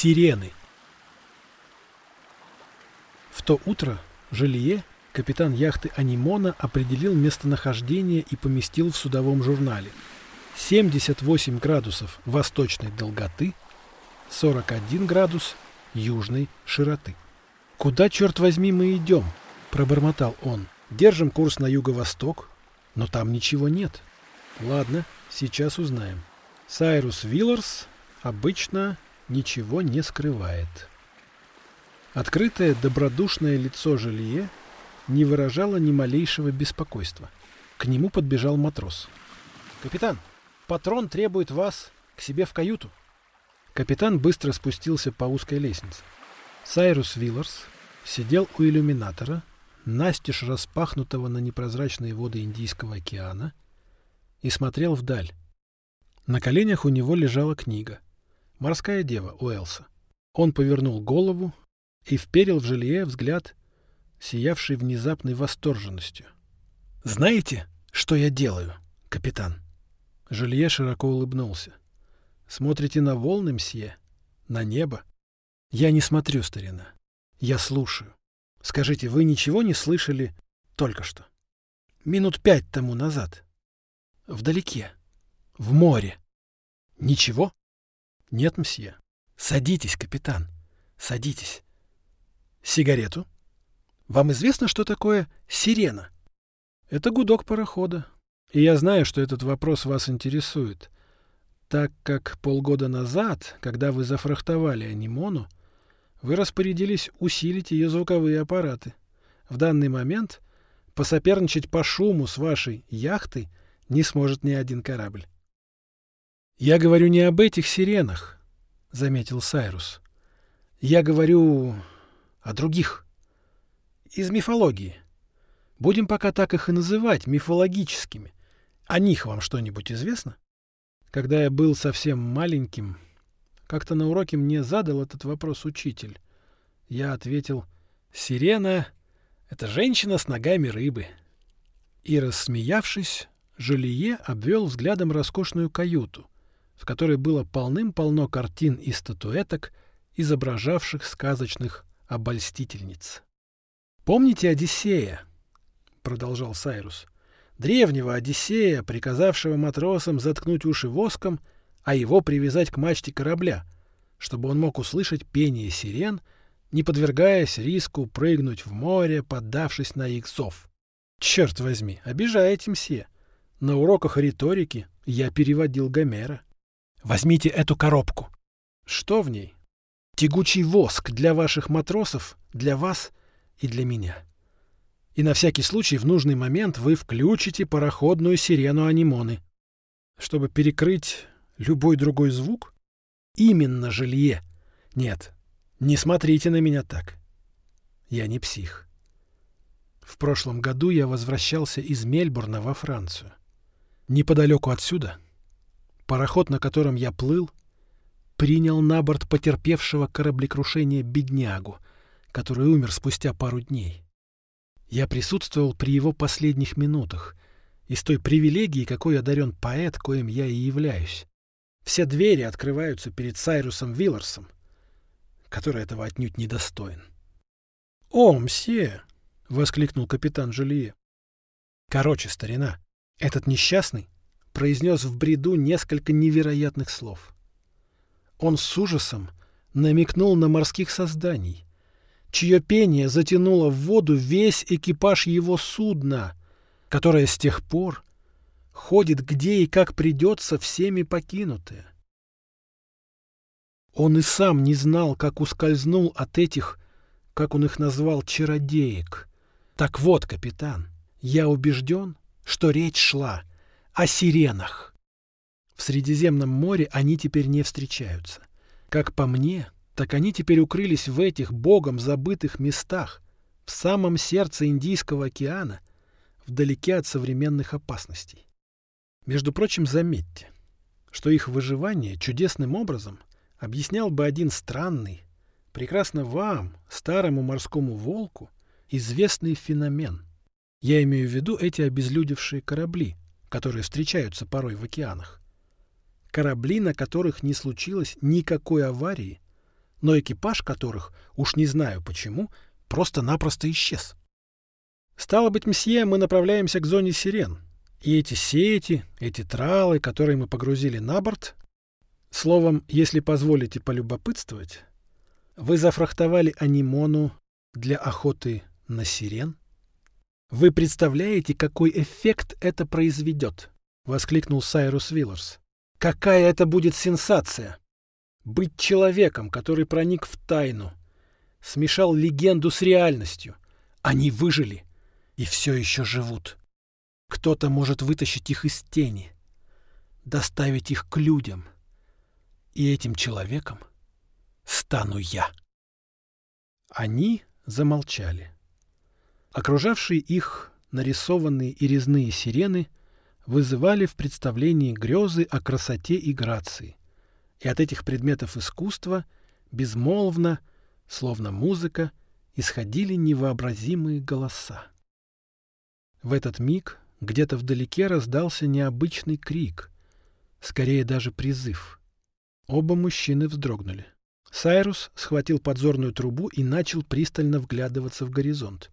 Сирены. В то утро Жилье, капитан яхты Анимона, определил местонахождение и поместил в судовом журнале. 78 градусов восточной долготы, 41 градус южной широты. «Куда, черт возьми, мы идем?» – пробормотал он. «Держим курс на юго-восток, но там ничего нет». «Ладно, сейчас узнаем». Сайрус Вилларс обычно ничего не скрывает. Открытое добродушное лицо Жилье не выражало ни малейшего беспокойства. К нему подбежал матрос. «Капитан, патрон требует вас к себе в каюту». Капитан быстро спустился по узкой лестнице. Сайрус Вилларс сидел у иллюминатора, настежь распахнутого на непрозрачные воды Индийского океана, и смотрел вдаль. На коленях у него лежала книга — Морская дева Уэлса. Он повернул голову и вперил в Жилье взгляд, сиявший внезапной восторженностью. «Знаете, что я делаю, капитан?» Жилье широко улыбнулся. «Смотрите на волны, мсье? На небо?» «Я не смотрю, старина. Я слушаю. Скажите, вы ничего не слышали только что?» «Минут пять тому назад. Вдалеке. В море. Ничего?» Нет, мсье. Садитесь, капитан. Садитесь. Сигарету? Вам известно, что такое сирена? Это гудок парохода. И я знаю, что этот вопрос вас интересует, так как полгода назад, когда вы зафрахтовали анимону, вы распорядились усилить ее звуковые аппараты. В данный момент посоперничать по шуму с вашей яхтой не сможет ни один корабль. «Я говорю не об этих сиренах», — заметил Сайрус. «Я говорю о других. Из мифологии. Будем пока так их и называть, мифологическими. О них вам что-нибудь известно?» Когда я был совсем маленьким, как-то на уроке мне задал этот вопрос учитель. Я ответил «Сирена — это женщина с ногами рыбы». И, рассмеявшись, Жулье обвел взглядом роскошную каюту, в которой было полным-полно картин и статуэток, изображавших сказочных обольстительниц. «Помните Одиссея?» — продолжал Сайрус. «Древнего Одиссея, приказавшего матросам заткнуть уши воском, а его привязать к мачте корабля, чтобы он мог услышать пение сирен, не подвергаясь риску прыгнуть в море, поддавшись на их зов. Черт возьми, обижаете мсье. На уроках риторики я переводил Гомера. Возьмите эту коробку. Что в ней? Тягучий воск для ваших матросов, для вас и для меня. И на всякий случай в нужный момент вы включите пароходную сирену анимоны. Чтобы перекрыть любой другой звук? Именно жилье. Нет, не смотрите на меня так. Я не псих. В прошлом году я возвращался из Мельбурна во Францию. Неподалеку отсюда — Пароход, на котором я плыл, принял на борт потерпевшего кораблекрушение беднягу, который умер спустя пару дней. Я присутствовал при его последних минутах, из той привилегии, какой одарен поэт, коим я и являюсь. Все двери открываются перед Сайрусом Вилларсом, который этого отнюдь не достоин. — О, мсье! — воскликнул капитан Жулье. — Короче, старина, этот несчастный произнес в бреду несколько невероятных слов. Он с ужасом намекнул на морских созданий, чье пение затянуло в воду весь экипаж его судна, которое с тех пор ходит где и как придется всеми покинутое. Он и сам не знал, как ускользнул от этих, как он их назвал, чародеек. Так вот, капитан, я убежден, что речь шла о сиренах. В Средиземном море они теперь не встречаются. Как по мне, так они теперь укрылись в этих богом забытых местах, в самом сердце Индийского океана, вдалеке от современных опасностей. Между прочим, заметьте, что их выживание чудесным образом объяснял бы один странный, прекрасно вам, старому морскому волку, известный феномен. Я имею в виду эти обезлюдевшие корабли, которые встречаются порой в океанах. Корабли, на которых не случилось никакой аварии, но экипаж которых, уж не знаю почему, просто-напросто исчез. Стало быть, мсье, мы направляемся к зоне сирен. И эти сети, эти тралы, которые мы погрузили на борт... Словом, если позволите полюбопытствовать, вы зафрахтовали анимону для охоты на сирен? Вы представляете, какой эффект это произведет? Воскликнул Сайрус Вилларс. Какая это будет сенсация! Быть человеком, который проник в тайну, смешал легенду с реальностью. Они выжили и все еще живут. Кто-то может вытащить их из тени, доставить их к людям. И этим человеком стану я. Они замолчали. Окружавшие их нарисованные и резные сирены вызывали в представлении грезы о красоте и грации. И от этих предметов искусства безмолвно, словно музыка, исходили невообразимые голоса. В этот миг где-то вдалеке раздался необычный крик, скорее даже призыв. Оба мужчины вздрогнули. Сайрус схватил подзорную трубу и начал пристально вглядываться в горизонт.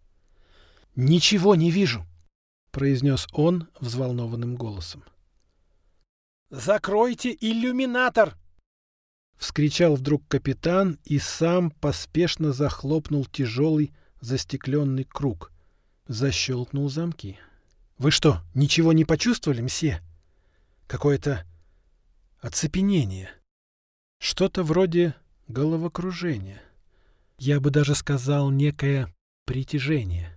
«Ничего не вижу!» — произнес он взволнованным голосом. «Закройте иллюминатор!» — вскричал вдруг капитан и сам поспешно захлопнул тяжелый застекленный круг. Защелкнул замки. «Вы что, ничего не почувствовали, мсье? Какое-то оцепенение. Что-то вроде головокружения. Я бы даже сказал, некое притяжение».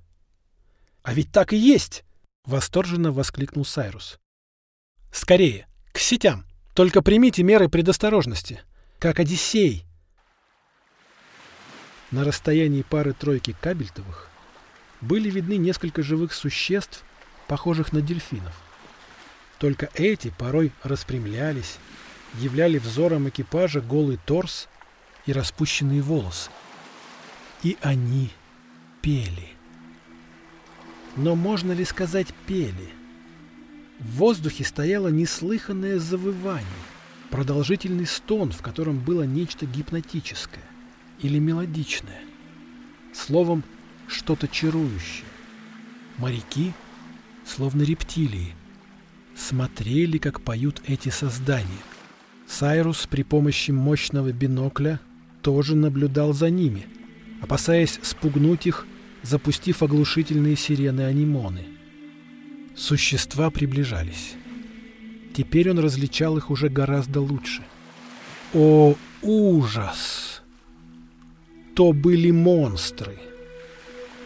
«А ведь так и есть!» — восторженно воскликнул Сайрус. «Скорее, к сетям! Только примите меры предосторожности, как Одиссей!» На расстоянии пары-тройки кабельтовых были видны несколько живых существ, похожих на дельфинов. Только эти порой распрямлялись, являли взором экипажа голый торс и распущенные волосы. И они пели. Но можно ли сказать пели? В воздухе стояло неслыханное завывание, продолжительный стон, в котором было нечто гипнотическое или мелодичное. Словом, что-то чарующее. Моряки, словно рептилии, смотрели, как поют эти создания. Сайрус при помощи мощного бинокля тоже наблюдал за ними, опасаясь спугнуть их запустив оглушительные сирены-анимоны. Существа приближались. Теперь он различал их уже гораздо лучше. О, ужас! То были монстры.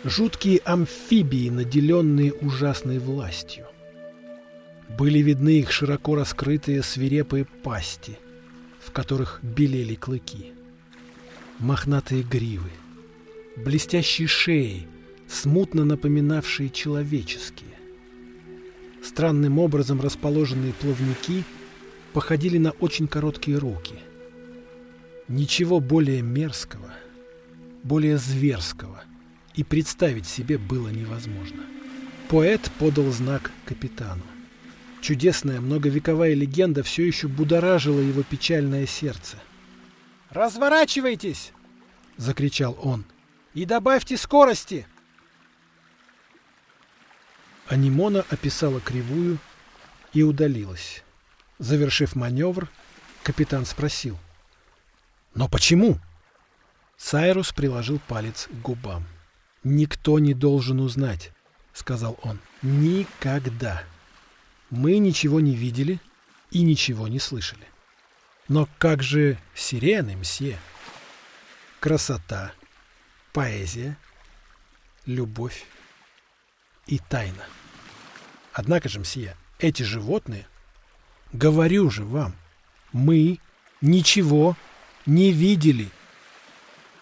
Жуткие амфибии, наделенные ужасной властью. Были видны их широко раскрытые свирепые пасти, в которых белели клыки. Мохнатые гривы — блестящие шеи, смутно напоминавшие человеческие. Странным образом расположенные плавники походили на очень короткие руки. Ничего более мерзкого, более зверского и представить себе было невозможно. Поэт подал знак капитану. Чудесная многовековая легенда все еще будоражила его печальное сердце. «Разворачивайтесь!» — закричал он. И добавьте скорости!» Анимона описала кривую и удалилась. Завершив маневр, капитан спросил. «Но почему?» Сайрус приложил палец к губам. «Никто не должен узнать», — сказал он. «Никогда. Мы ничего не видели и ничего не слышали. Но как же сирены, мсье? Красота, поэзия, любовь и тайна. Однако же, мсье, эти животные, говорю же вам, мы ничего не видели.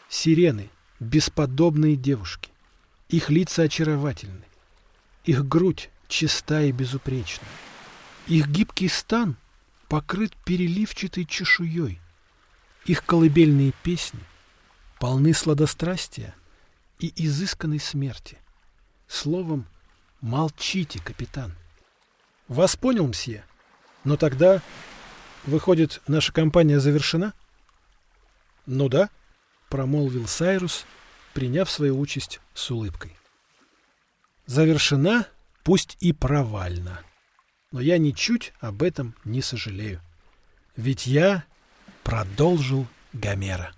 Сирены — бесподобные девушки. Их лица очаровательны. Их грудь чиста и безупречна. Их гибкий стан покрыт переливчатой чешуей. Их колыбельные песни полны сладострастия и изысканной смерти. Словом, молчите, капитан. Вас понял, мсье? Но тогда, выходит, наша кампания завершена? Ну да, промолвил Сайрус, приняв свою участь с улыбкой. Завершена, пусть и провально. Но я ничуть об этом не сожалею. Ведь я продолжил Гомера.